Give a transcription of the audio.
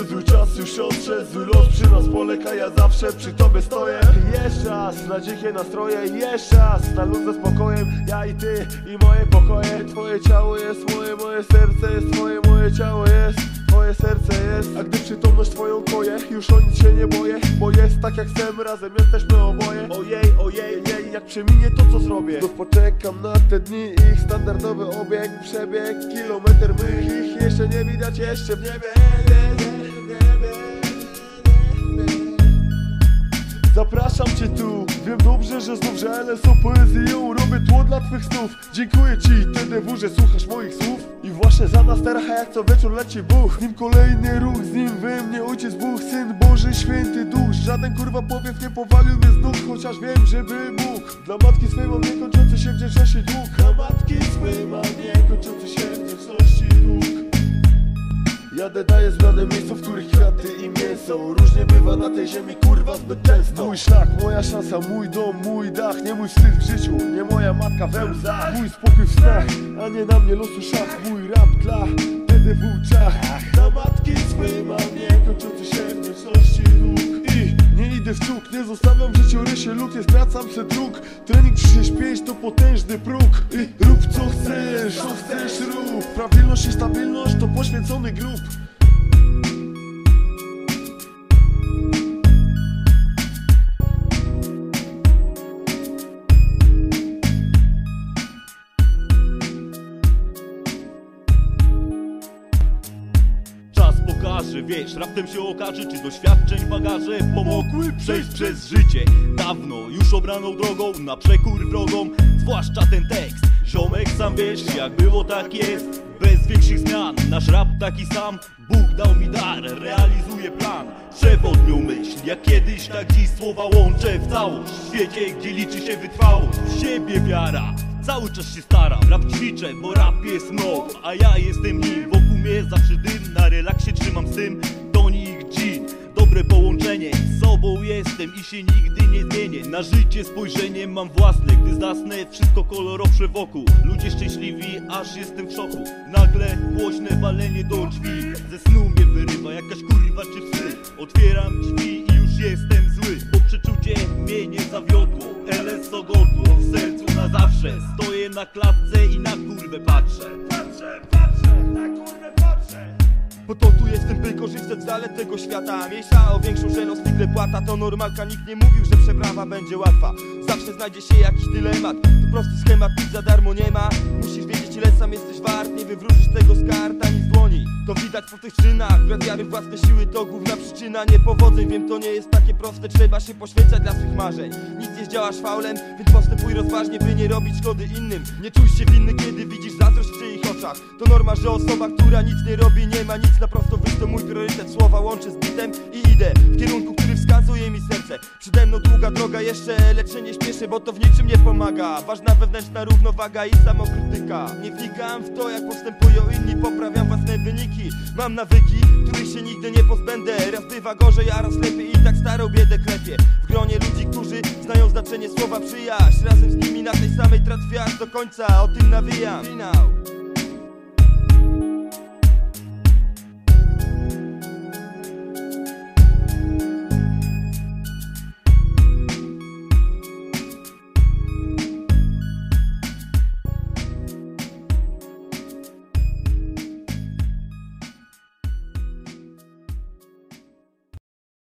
Zły czas już odszedł, los przy nas poleka Ja zawsze przy tobie stoję. Jeszcze raz na dzikie nastroje Jeszcze raz na luz ze spokojem. Ja i ty i moje pokoje. Twoje ciało jest moje, moje serce jest twoje Moje ciało jest Twoje serce jest, a gdy przytomność twoją koję Już o nic się nie boję, bo jest tak jak chcemy Razem jesteśmy oboje. Ojej, ojej, jej, jak przeminie to co zrobię? Znów poczekam na te dni Ich standardowy obieg, przebieg Kilometr mych. Ich jeszcze nie widać Jeszcze w niebie, nie, nie, Zapraszam cię tu. Wiem dobrze, że znów żelę są poezją Robię tło dla twych snów. Dziękuję ci TDW, że słuchasz moich słów. I właśnie za nas teraz jak co wieczór leci Bóg. Z nim kolejny ruch, z nim we mnie Ojciec Bóg, Syn Boży, Święty Duch. Żaden kurwa powiew nie powalił mnie z nóg Chociaż wiem, żeby mógł. Dla matki swej mam niekończący się wdzięczności dług. Dla matki swej mam niekończący się wdzięczności dług. Jadę, daję zmianę miejsca, w których Różnie bywa na tej ziemi, kurwa, zbyt często. Mój szlak, moja szansa, mój dom, mój dach Nie mój wstyd w życiu, nie moja matka we łzach Mój spokój w snach, a nie na mnie losu szach. Mój rap dla TDW czach Na matki swej mam niekończący się wdzięczności dług I nie idę w cuk, nie zostawiam w życiorysie luk Nie skracam se dróg, trening 365 to potężny próg. I rób co chcesz, co chcesz rób. Prawilność i stabilność to poświęcony grób pokaże, wiesz, raptem się okaże Czy doświadczeń bagaże pomogły przejść przez życie. Dawno już obraną drogą, na przekór wrogom Zwłaszcza ten tekst. Ziomek sam wiesz, jak było tak jest. Bez większych zmian, nasz rap taki sam. Bóg dał mi dar, realizuje plan. Przewodnią myśl, jak kiedyś tak dziś słowa łączę w całość. W świecie, gdzie liczy się wytrwałość. W siebie wiara Cały czas się staram, rap ćwiczę, bo rap jest mną A ja jestem nim, mnie zawsze dym. Na relaksie trzymam z tym, to nich dżin Dobre połączenie, sobą jestem i się nigdy nie zmienię. Na życie spojrzeniem mam własne, gdy zasnę wszystko kolorowsze wokół. Ludzie szczęśliwi, aż jestem w szoku. Nagle głośne walenie do drzwi. Ze snu mnie wyrywa jakaś kurwa czy psy. Otwieram drzwi i już jestem zły. Bo przeczucie mnie nie zawiodło. LS ogodło w sercu zawsze Stoję na klatce i na kurwę patrzę. Patrzę, patrzę, na kurwę patrzę Bo to tu jestem, by korzystać z zalet tego świata. Mniejsza o większą żelość, zwykle płata To normalka, nikt nie mówił, że przeprawa będzie łatwa. Zawsze znajdzie się jakiś dylemat. To prosty schemat, nic za darmo nie ma. Musisz wiedzieć ile sam jesteś wart. Nie wywróżysz tego z kart ani z dłoni. To widać po tych czynach. Brak wiary własne siły to główna przyczyna Niepowodzeń, wiem to nie jest takie proste. Trzeba się poświęcać dla swych marzeń. Nic nie zdziałasz faulem, więc postępuj rozważnie By nie robić szkody innym. Nie czuj się winny, kiedy widzisz zazdrość w czyich To norma, że osoba, która nic nie robi Nie ma nic. Na prosto wyjść, to mój priorytet. Słowa łączę z bitem i idę W kierunku, który wskazuje mi serce. Przede mną długa droga jeszcze, lecz się nie śpieszę Bo to w niczym nie pomaga. Ważna wewnętrzna równowaga i samokrytyka. Nie wnikam w to, jak postępują inni. Poprawiam własne wyniki. Mam nawyki, których się nigdy nie pozbędę. Raz bywa gorzej, a raz lepiej. I tak starą biedę klepię. W gronie ludzi, którzy znają znaczenie słowa przyjaźń. Razem z nimi na tej samej tratwie aż do końca O tym nawijam. Finał